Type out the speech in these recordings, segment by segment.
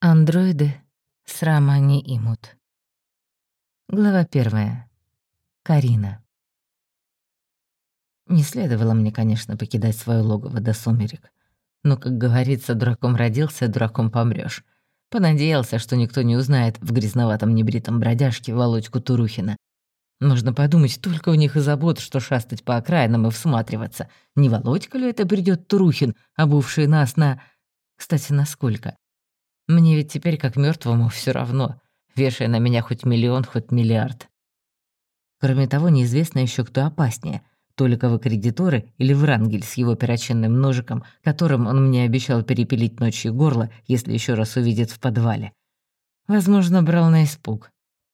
Андроиды срама не имут. Глава первая. Карина. Не следовало мне, конечно, покидать свое логово до сумерек. Но, как говорится, дураком родился, дураком помрёшь. Понадеялся, что никто не узнает в грязноватом небритом бродяжке Володьку Турухина. Нужно подумать, только у них и забот, что шастать по окраинам и всматриваться. Не Володька ли это придёт Турухин, обувший нас на... Кстати, насколько? Мне ведь теперь как мертвому все равно, вешая на меня хоть миллион, хоть миллиард. Кроме того, неизвестно еще кто опаснее — Толиковы кредиторы или Врангель с его перочинным ножиком, которым он мне обещал перепилить ночью горло, если еще раз увидит в подвале. Возможно, брал на испуг.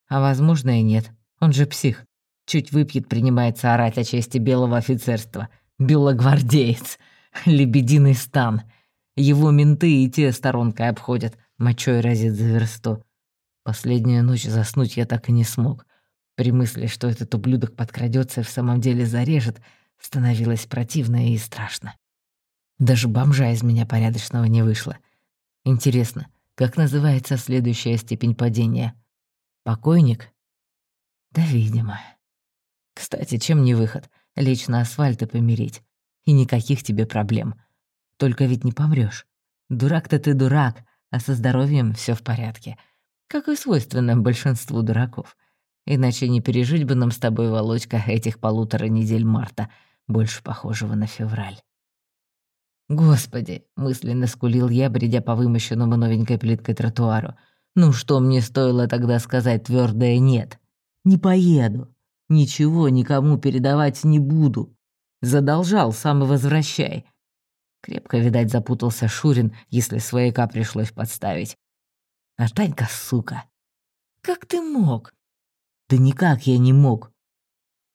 А возможно и нет. Он же псих. Чуть выпьет, принимается орать о чести белого офицерства. Белогвардеец. Лебединый стан. Его менты и те сторонкой обходят мочой разит за версту. Последнюю ночь заснуть я так и не смог. При мысли, что этот ублюдок подкрадется и в самом деле зарежет, становилось противно и страшно. Даже бомжа из меня порядочного не вышло. Интересно, как называется следующая степень падения? Покойник? Да, видимо. Кстати, чем не выход? Лечь на асфальт и помереть. И никаких тебе проблем. Только ведь не помрёшь. Дурак-то ты дурак, а со здоровьем все в порядке. Как и свойственно большинству дураков. Иначе не пережить бы нам с тобой, Володька, этих полутора недель марта, больше похожего на февраль. «Господи!» — мысленно скулил я, бредя по вымощенному новенькой плиткой тротуару. «Ну что мне стоило тогда сказать твердое «нет»? Не поеду. Ничего никому передавать не буду. Задолжал, сам и возвращай. Крепко, видать, запутался Шурин, если свояка пришлось подставить. А Танька, сука. Как ты мог? Да никак я не мог.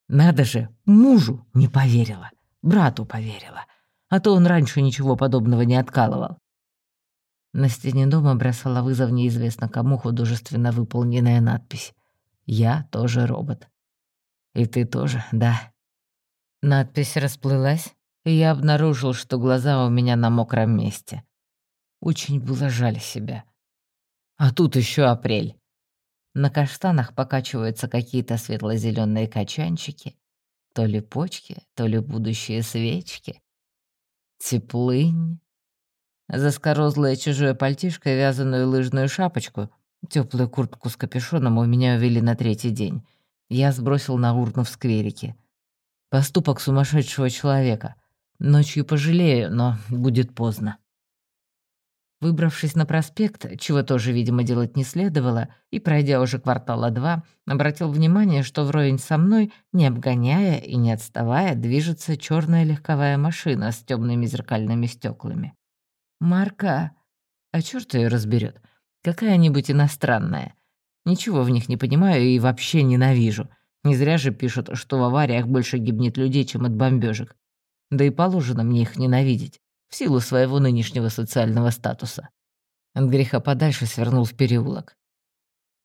Надо же, мужу не поверила, брату поверила. А то он раньше ничего подобного не откалывал. На стене дома бросала вызов неизвестно кому художественно выполненная надпись. «Я тоже робот». «И ты тоже, да». Надпись расплылась, и я обнаружил, что глаза у меня на мокром месте. Очень было жаль себя. А тут еще апрель. На каштанах покачиваются какие-то светло зеленые качанчики, то ли почки, то ли будущие свечки. Теплынь. Заскорозлое чужое пальтишко и вязаную лыжную шапочку, теплую куртку с капюшоном у меня увели на третий день. Я сбросил на урну в скверике. Поступок сумасшедшего человека — Ночью пожалею, но будет поздно. Выбравшись на проспект, чего тоже, видимо, делать не следовало, и пройдя уже квартала два, обратил внимание, что вровень со мной, не обгоняя и не отставая, движется черная легковая машина с темными зеркальными стеклами. Марка, а черт ее разберет, какая-нибудь иностранная. Ничего в них не понимаю и вообще ненавижу. Не зря же пишут, что в авариях больше гибнет людей, чем от бомбежек. Да и положено мне их ненавидеть, в силу своего нынешнего социального статуса. От греха подальше свернул в переулок.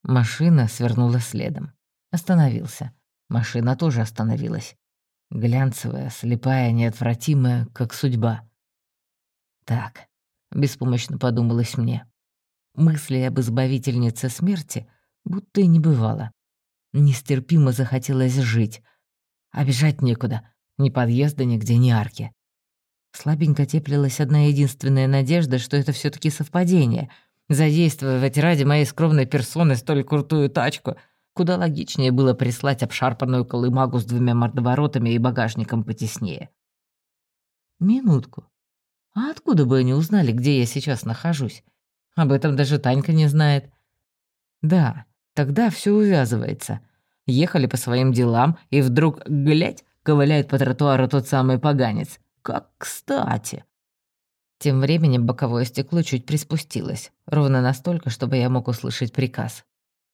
Машина свернула следом. Остановился. Машина тоже остановилась. Глянцевая, слепая, неотвратимая, как судьба. Так, беспомощно подумалось мне. Мысли об избавительнице смерти будто и не бывало. Нестерпимо захотелось жить. А бежать некуда. Ни подъезда нигде, ни арки. Слабенько теплилась одна единственная надежда, что это все таки совпадение. Задействовать ради моей скромной персоны столь крутую тачку, куда логичнее было прислать обшарпанную колымагу с двумя мордоворотами и багажником потеснее. Минутку. А откуда бы они узнали, где я сейчас нахожусь? Об этом даже Танька не знает. Да, тогда все увязывается. Ехали по своим делам, и вдруг, глядь, ковыляет по тротуару тот самый поганец. Как кстати. Тем временем боковое стекло чуть приспустилось, ровно настолько, чтобы я мог услышать приказ.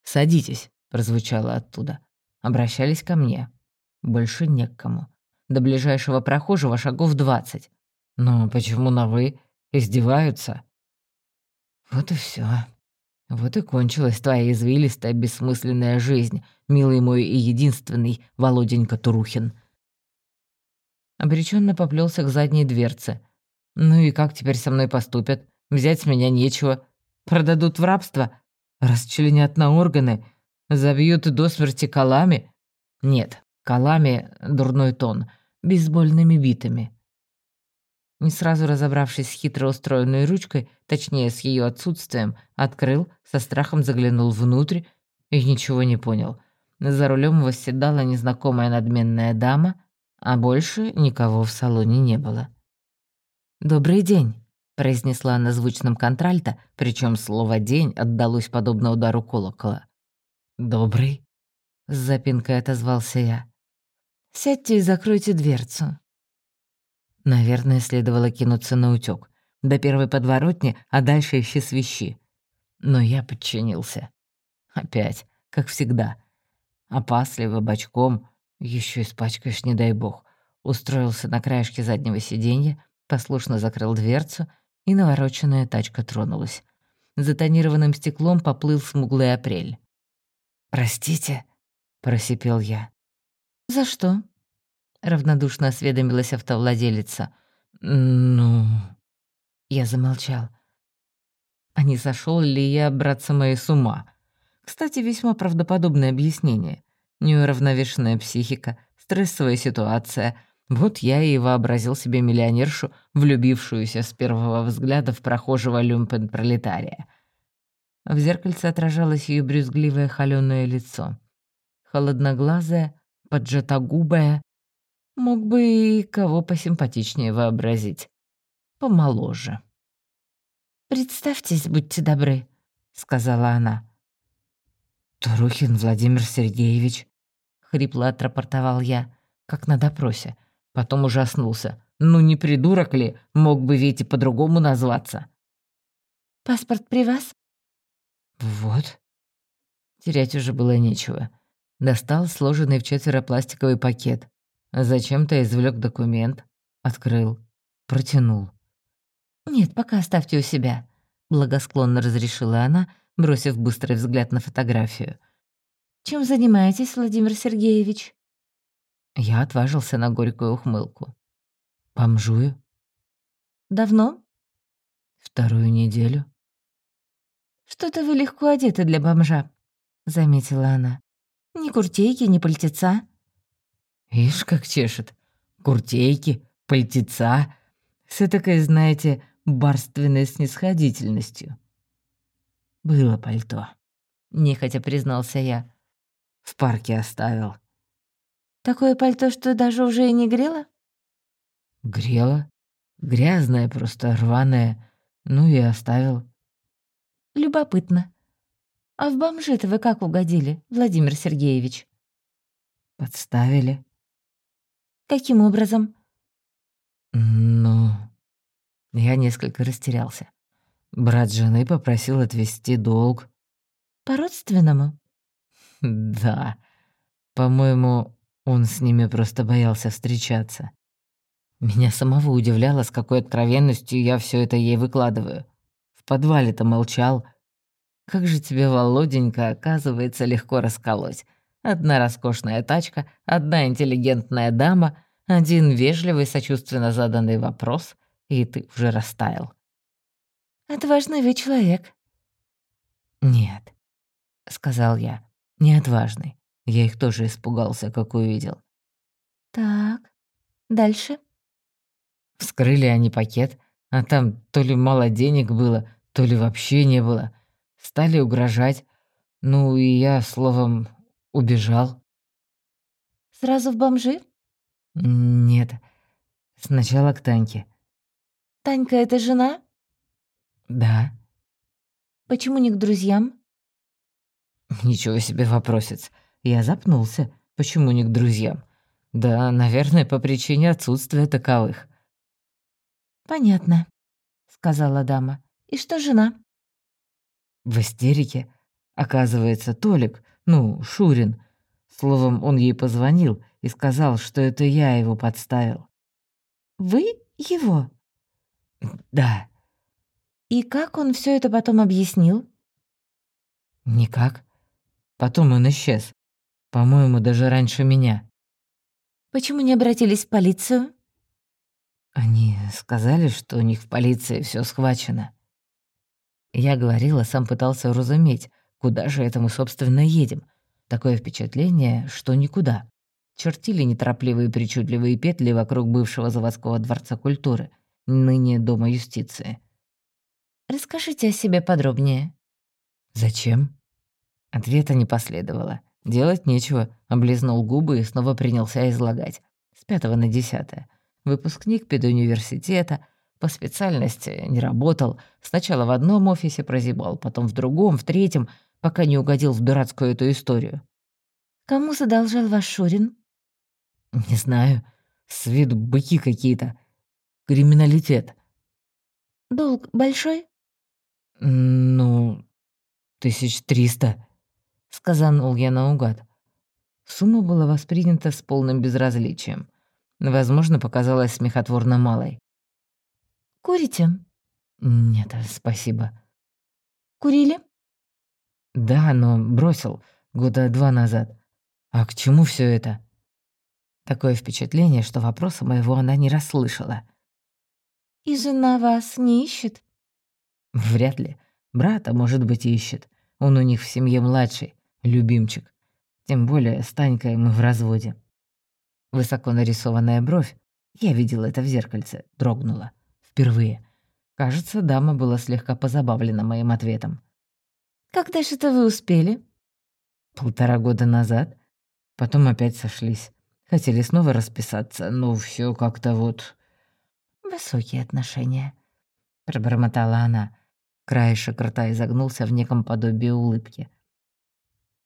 «Садитесь», — прозвучало оттуда. Обращались ко мне. Больше не к кому. До ближайшего прохожего шагов двадцать. Но почему на «вы»? Издеваются? Вот и все. Вот и кончилась твоя извилистая, бессмысленная жизнь, милый мой и единственный Володенька Турухин. Обреченно поплелся к задней дверце. «Ну и как теперь со мной поступят? Взять с меня нечего. Продадут в рабство? Расчленят на органы? Забьют до смерти колами? Нет, колами — дурной тон, бейсбольными битами. Не сразу разобравшись с хитро устроенной ручкой, точнее, с ее отсутствием, открыл, со страхом заглянул внутрь и ничего не понял. За рулем восседала незнакомая надменная дама, а больше никого в салоне не было. «Добрый день», — произнесла она звучным контральто, причем слово «день» отдалось подобно удару колокола. «Добрый», — с запинкой отозвался я. «Сядьте и закройте дверцу». Наверное, следовало кинуться на утёк. До первой подворотни, а дальше ищи свищи. Но я подчинился. Опять, как всегда. Опасливо, бочком, еще испачкаешь, не дай бог. Устроился на краешке заднего сиденья, послушно закрыл дверцу, и навороченная тачка тронулась. За тонированным стеклом поплыл смуглый апрель. «Простите», — просипел я. «За что?» — равнодушно осведомилась автовладелица. «Ну...» Я замолчал. А не сошел ли я, братца мои, с ума? Кстати, весьма правдоподобное объяснение. Неуравновешенная психика, стрессовая ситуация. Вот я и вообразил себе миллионершу, влюбившуюся с первого взгляда в прохожего люмпен-пролетария. В зеркальце отражалось ее брюзгливое холёное лицо. Холодноглазое, поджатогубое. Мог бы и кого посимпатичнее вообразить. Помоложе. «Представьтесь, будьте добры», — сказала она. «Турухин Владимир Сергеевич», — хрипло отрапортовал я, как на допросе. Потом ужаснулся. «Ну не придурок ли? Мог бы ведь и по-другому назваться». «Паспорт при вас?» «Вот». Терять уже было нечего. Достал сложенный в четверо пластиковый пакет. Зачем-то извлек документ. Открыл. Протянул. «Нет, пока оставьте у себя», — благосклонно разрешила она, бросив быстрый взгляд на фотографию. «Чем занимаетесь, Владимир Сергеевич?» Я отважился на горькую ухмылку. «Бомжую». «Давно?» «Вторую неделю». «Что-то вы легко одеты для бомжа», — заметила она. «Ни куртейки, ни пальтеца». «Ишь, как чешет. Куртейки, пальтеца. С этакой, знаете, барственной снисходительностью». «Было пальто», — нехотя признался я. «В парке оставил». «Такое пальто, что даже уже и не грело?» «Грело. Грязное просто, рваное. Ну и оставил». «Любопытно. А в бомжи-то вы как угодили, Владимир Сергеевич?» «Подставили». «Каким образом?» «Ну...» Я несколько растерялся. Брат жены попросил отвезти долг. По-родственному? Да. По-моему, он с ними просто боялся встречаться. Меня самого удивляло, с какой откровенностью я все это ей выкладываю. В подвале-то молчал. Как же тебе, Володенька, оказывается, легко расколоть. Одна роскошная тачка, одна интеллигентная дама, один вежливый, сочувственно заданный вопрос, и ты уже растаял. «Отважный вы человек». «Нет», — сказал я, — «не отважный. Я их тоже испугался, как увидел». «Так, дальше?» Вскрыли они пакет, а там то ли мало денег было, то ли вообще не было. Стали угрожать. Ну и я, словом, убежал. «Сразу в бомжи?» «Нет. Сначала к Таньке». «Танька — это жена?» «Да». «Почему не к друзьям?» «Ничего себе вопросец. Я запнулся. Почему не к друзьям? Да, наверное, по причине отсутствия таковых». «Понятно», — сказала дама. «И что жена?» В истерике. Оказывается, Толик, ну, Шурин. Словом, он ей позвонил и сказал, что это я его подставил. «Вы его?» «Да». И как он все это потом объяснил? Никак. Потом он исчез. По-моему, даже раньше меня. Почему не обратились в полицию? Они сказали, что у них в полиции все схвачено. Я говорила, сам пытался уразуметь, куда же это мы, собственно, едем. Такое впечатление, что никуда. Чертили неторопливые причудливые петли вокруг бывшего заводского дворца культуры, ныне Дома юстиции. «Расскажите о себе подробнее». «Зачем?» Ответа не последовало. Делать нечего. Облизнул губы и снова принялся излагать. С пятого на десятое. Выпускник педуниверситета, по специальности не работал. Сначала в одном офисе прозябал, потом в другом, в третьем, пока не угодил в дурацкую эту историю. «Кому задолжал ваш Шурин?» «Не знаю. С виду быки какие-то. Криминалитет». «Долг большой?» «Ну, тысяч триста», — сказанул я наугад. Сумма была воспринята с полным безразличием. Возможно, показалась смехотворно малой. «Курите?» «Нет, спасибо». «Курили?» «Да, но бросил года два назад. А к чему все это?» Такое впечатление, что вопроса моего она не расслышала. «И жена вас не ищет?» «Вряд ли. Брата, может быть, ищет. Он у них в семье младший, любимчик. Тем более с Танькой мы в разводе. Высоко нарисованная бровь, я видела это в зеркальце, дрогнула. Впервые. Кажется, дама была слегка позабавлена моим ответом. «Когда же это вы успели?» «Полтора года назад. Потом опять сошлись. Хотели снова расписаться, но все как-то вот...» «Высокие отношения», — пробормотала она. Краешек рта изогнулся в неком подобии улыбки.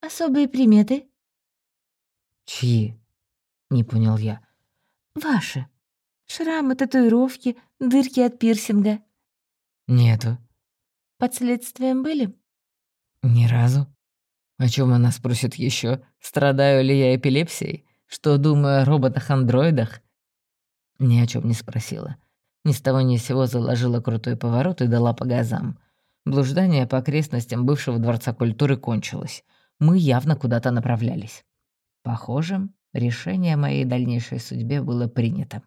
«Особые приметы?» «Чьи?» — не понял я. «Ваши. Шрамы, татуировки, дырки от пирсинга». «Нету». «Под следствием были?» «Ни разу». О чем она спросит еще? Страдаю ли я эпилепсией? Что думаю о роботах-андроидах? Ни о чем не спросила. Ни с того ни с сего заложила крутой поворот и дала по газам. Блуждание по окрестностям бывшего Дворца культуры кончилось. Мы явно куда-то направлялись. Похоже, решение моей дальнейшей судьбе было принято.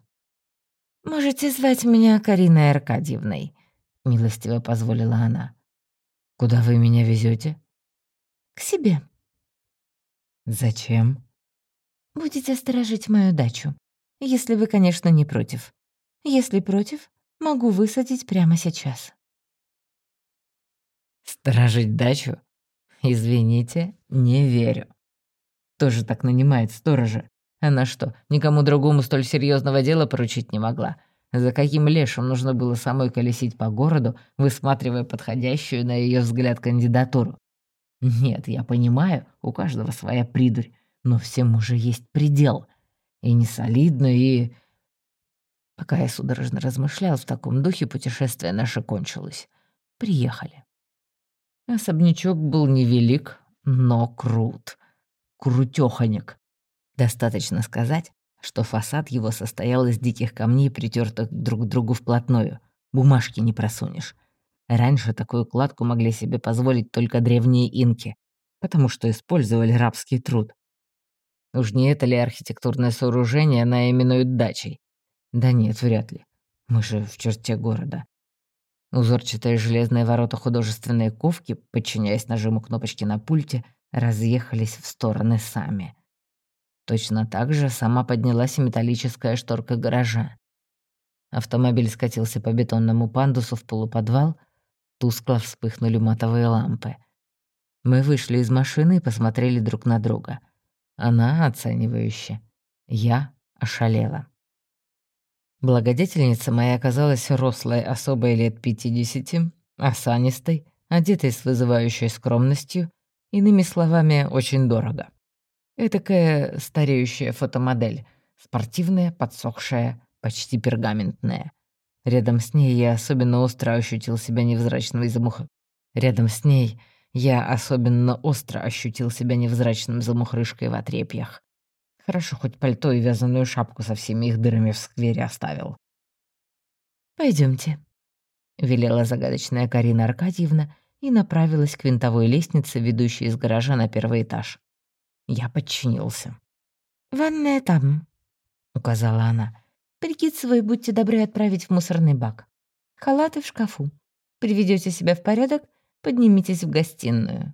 «Можете звать меня Кариной Аркадьевной», — милостиво позволила она. «Куда вы меня везете? «К себе». «Зачем?» «Будете сторожить мою дачу, если вы, конечно, не против. Если против, могу высадить прямо сейчас». Сторожить дачу? Извините, не верю. Тоже так нанимает сторожа. Она что, никому другому столь серьезного дела поручить не могла? За каким лешим нужно было самой колесить по городу, высматривая подходящую на ее взгляд кандидатуру? Нет, я понимаю, у каждого своя придурь, но всем уже есть предел. И не солидно, и... Пока я судорожно размышлял в таком духе, путешествие наше кончилось. Приехали. Особнячок был невелик, но крут. Крутёхонек. Достаточно сказать, что фасад его состоял из диких камней, притертых друг к другу вплотную. Бумажки не просунешь. Раньше такую кладку могли себе позволить только древние инки, потому что использовали рабский труд. Уж не это ли архитектурное сооружение она именует дачей? Да нет, вряд ли. Мы же в черте города. Узорчатые железные ворота художественной ковки, подчиняясь нажиму кнопочки на пульте, разъехались в стороны сами. Точно так же сама поднялась и металлическая шторка гаража. Автомобиль скатился по бетонному пандусу в полуподвал, тускло вспыхнули матовые лампы. Мы вышли из машины и посмотрели друг на друга. Она оценивающе. Я ошалела. Благодетельница моя оказалась рослой особой лет пятидесяти, осанистой, одетой с вызывающей скромностью, иными словами, очень дорого. Этакая стареющая фотомодель, спортивная, подсохшая, почти пергаментная. Рядом с ней я особенно остро ощутил себя невзрачным мух... Рядом с ней я особенно остро ощутил себя невзрачным замухрышкой в отрепьях. Хорошо, хоть пальто и вязаную шапку со всеми их дырами в сквере оставил. Пойдемте, велела загадочная Карина Аркадьевна и направилась к винтовой лестнице, ведущей из гаража на первый этаж. Я подчинился. «Ванная там», — указала она. «Прикид свой будьте добры отправить в мусорный бак. Халаты в шкафу. Приведете себя в порядок, поднимитесь в гостиную».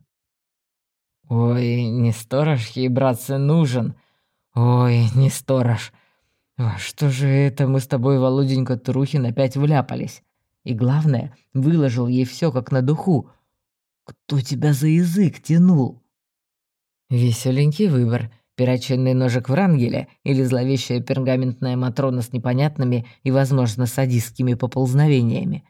«Ой, не сторож ей, братцы, нужен. Ой, не сторож. Во что же это мы с тобой, Володенька Трухин, опять вляпались? И главное, выложил ей все как на духу. Кто тебя за язык тянул?» Веселенький выбор. Перочинный ножик Врангеля или зловещая пергаментная Матрона с непонятными и, возможно, садистскими поползновениями.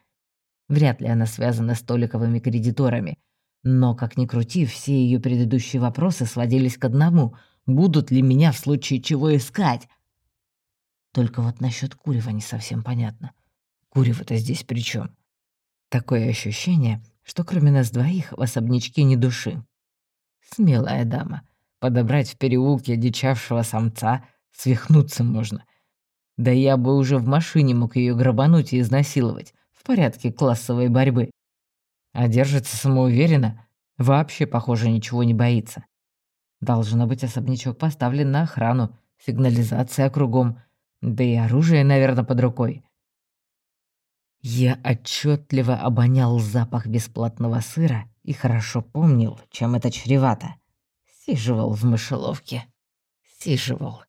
Вряд ли она связана с Толиковыми кредиторами. Но, как ни крути, все ее предыдущие вопросы сводились к одному — будут ли меня в случае чего искать? Только вот насчет Курева не совсем понятно. Курева-то здесь при чем? Такое ощущение, что кроме нас двоих в особнячке ни души. Смелая дама. Подобрать в переулке дичавшего самца свихнуться можно. Да я бы уже в машине мог ее грабануть и изнасиловать в порядке классовой борьбы. А держится самоуверенно, вообще, похоже, ничего не боится. Должно быть, особнячок поставлен на охрану, сигнализация кругом, да и оружие, наверное, под рукой. Я отчетливо обонял запах бесплатного сыра и хорошо помнил, чем это чревато. Сиживал в мышеловке. Сиживал.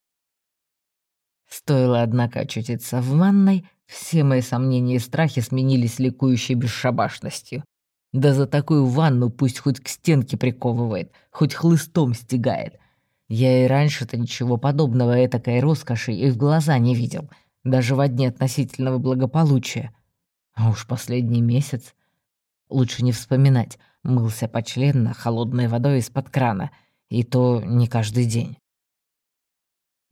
Стоило, однако, очутиться в ванной, все мои сомнения и страхи сменились ликующей бесшабашностью. Да за такую ванну пусть хоть к стенке приковывает, хоть хлыстом стегает. Я и раньше-то ничего подобного этакой роскоши и в глаза не видел, даже во дне относительного благополучия. А уж последний месяц... Лучше не вспоминать, мылся почленно холодной водой из-под крана, и то не каждый день.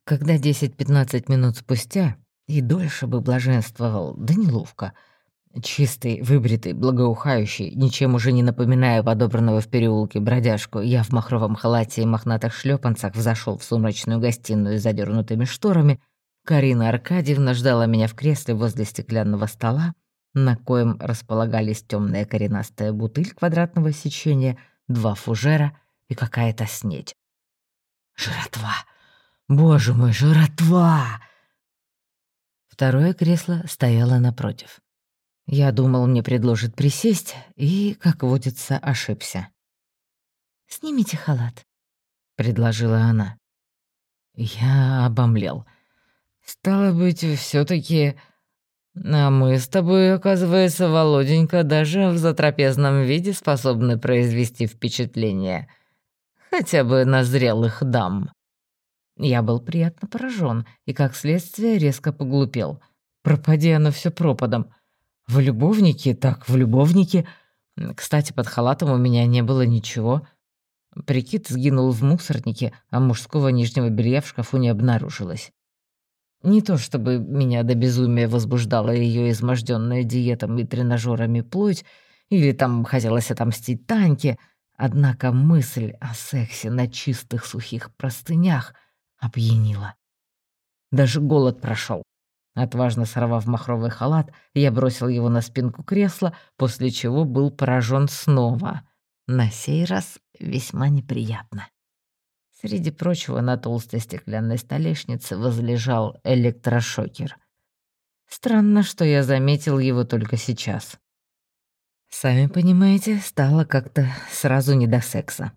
Когда 10-15 минут спустя, и дольше бы блаженствовал, да неловко, чистый, выбритый, благоухающий, ничем уже не напоминая подобранного в переулке бродяжку, я в махровом халате и мохнатых шлепанцах взошел в сумрачную гостиную с задернутыми шторами, Карина Аркадьевна ждала меня в кресле возле стеклянного стола, на коем располагались темная коренастая бутыль квадратного сечения, два фужера и какая-то снедь. «Жратва! Боже мой, жратва!» Второе кресло стояло напротив. Я думал, мне предложат присесть, и, как водится, ошибся. «Снимите халат», — предложила она. Я обомлел. «Стало быть, все таки а мы с тобой, оказывается, Володенька, даже в затрапезном виде способны произвести впечатление. Хотя бы на зрелых дам». Я был приятно поражен и, как следствие, резко поглупел. Пропади оно все пропадом. В любовнике, так в любовнике. Кстати, под халатом у меня не было ничего. Прикид сгинул в мусорнике, а мужского нижнего белья в шкафу не обнаружилось. Не то чтобы меня до безумия возбуждала ее изможденная диетом и тренажерами плоть, или там хотелось отомстить Таньке, однако мысль о сексе на чистых сухих простынях опьянила. Даже голод прошел. Отважно сорвав махровый халат, я бросил его на спинку кресла, после чего был поражен снова. На сей раз весьма неприятно. Среди прочего на толстой стеклянной столешнице возлежал электрошокер. Странно, что я заметил его только сейчас. Сами понимаете, стало как-то сразу не до секса.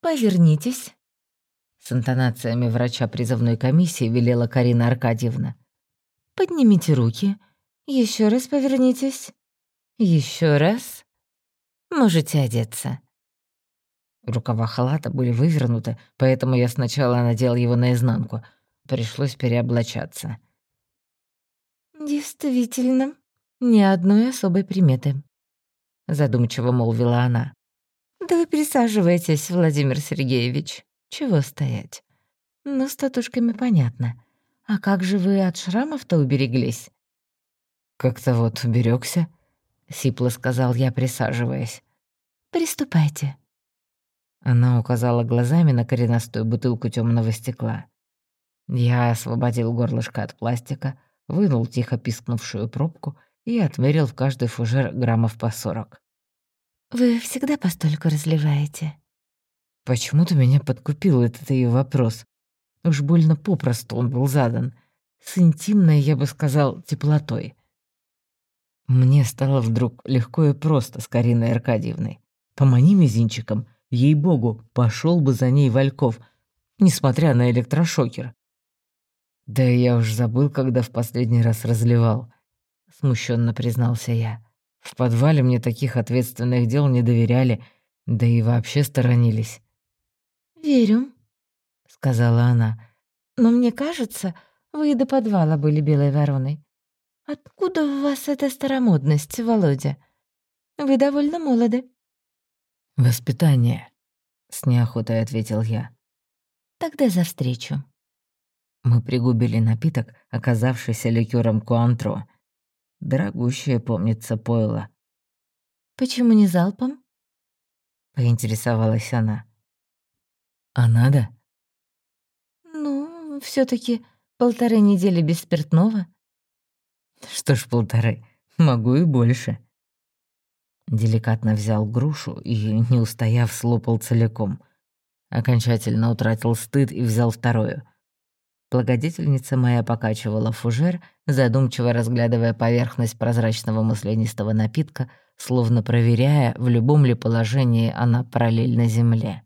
«Повернитесь», — с интонациями врача призывной комиссии велела Карина Аркадьевна. «Поднимите руки. Еще раз повернитесь. Еще раз. Можете одеться». Рукава халата были вывернуты, поэтому я сначала надел его наизнанку. Пришлось переоблачаться. «Действительно, ни одной особой приметы», — задумчиво молвила она. «Да вы присаживайтесь, Владимир Сергеевич. Чего стоять? Ну, с татушками понятно. А как же вы от шрамов-то убереглись?» «Как-то вот уберегся, сипло сказал я, присаживаясь. «Приступайте», она указала глазами на коренастую бутылку темного стекла. Я освободил горлышко от пластика, вынул тихо пискнувшую пробку и отмерил в каждый фужер граммов по сорок. «Вы всегда постольку разливаете?» Почему-то меня подкупил этот ее вопрос. Уж больно попросту он был задан. С интимной, я бы сказал, теплотой. Мне стало вдруг легко и просто с Кариной Аркадьевной. Помани мизинчиком, ей-богу, пошел бы за ней Вальков, несмотря на электрошокер. Да я уж забыл, когда в последний раз разливал, смущенно признался я. В подвале мне таких ответственных дел не доверяли, да и вообще сторонились. «Верю», — сказала она. «Но мне кажется, вы и до подвала были белой вороной. Откуда у вас эта старомодность, Володя? Вы довольно молоды». «Воспитание», — с неохотой ответил я. «Тогда за встречу». Мы пригубили напиток, оказавшийся ликером Куантро. Дорогущее, помнится, пойло. «Почему не залпом?» — поинтересовалась она. «А надо?» «Ну, все таки полторы недели без спиртного». «Что ж полторы, могу и больше». Деликатно взял грушу и, не устояв, слопал целиком. Окончательно утратил стыд и взял вторую. Благодетельница моя покачивала фужер, задумчиво разглядывая поверхность прозрачного маслянистого напитка, словно проверяя, в любом ли положении она параллельно земле.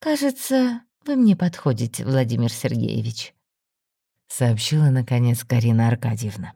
«Кажется, вы мне подходите, Владимир Сергеевич», — сообщила, наконец, Карина Аркадьевна.